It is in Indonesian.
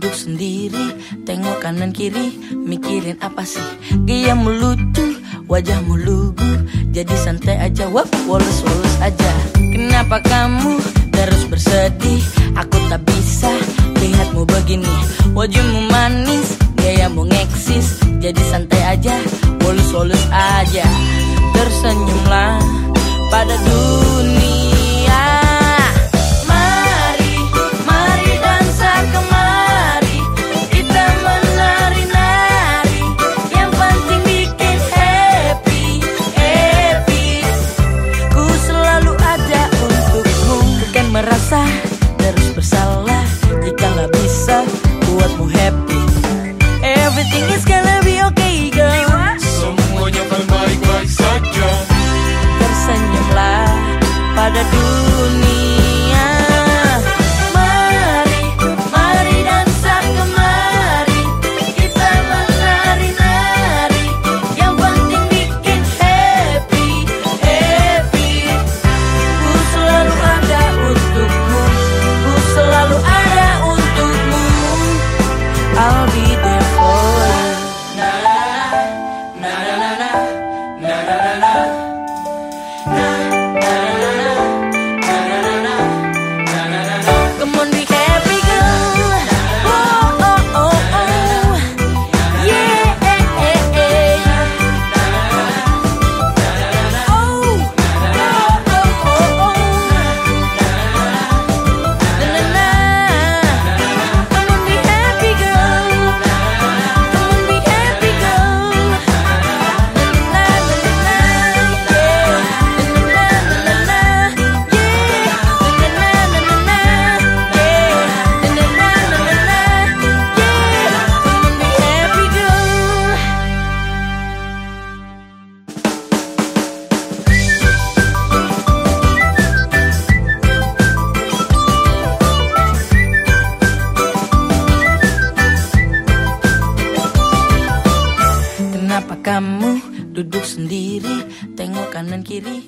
sendiri Tengok kanan kiri Mikirin apa sih? Gayamu lucu Wajahmu lugu Jadi santai aja Wap Wolos-wolos aja. Kenapa kamu terus bersedih? Aku tak bisa Lihatmu begini. Wajahmu manis Gayamu ngeksis Jadi santai aja Wolos-wolos aja. Tersenyumlah Pada dunia buatmu happy. Everything is gonna Kenapa kamu duduk sendiri? Tengok kanan kiri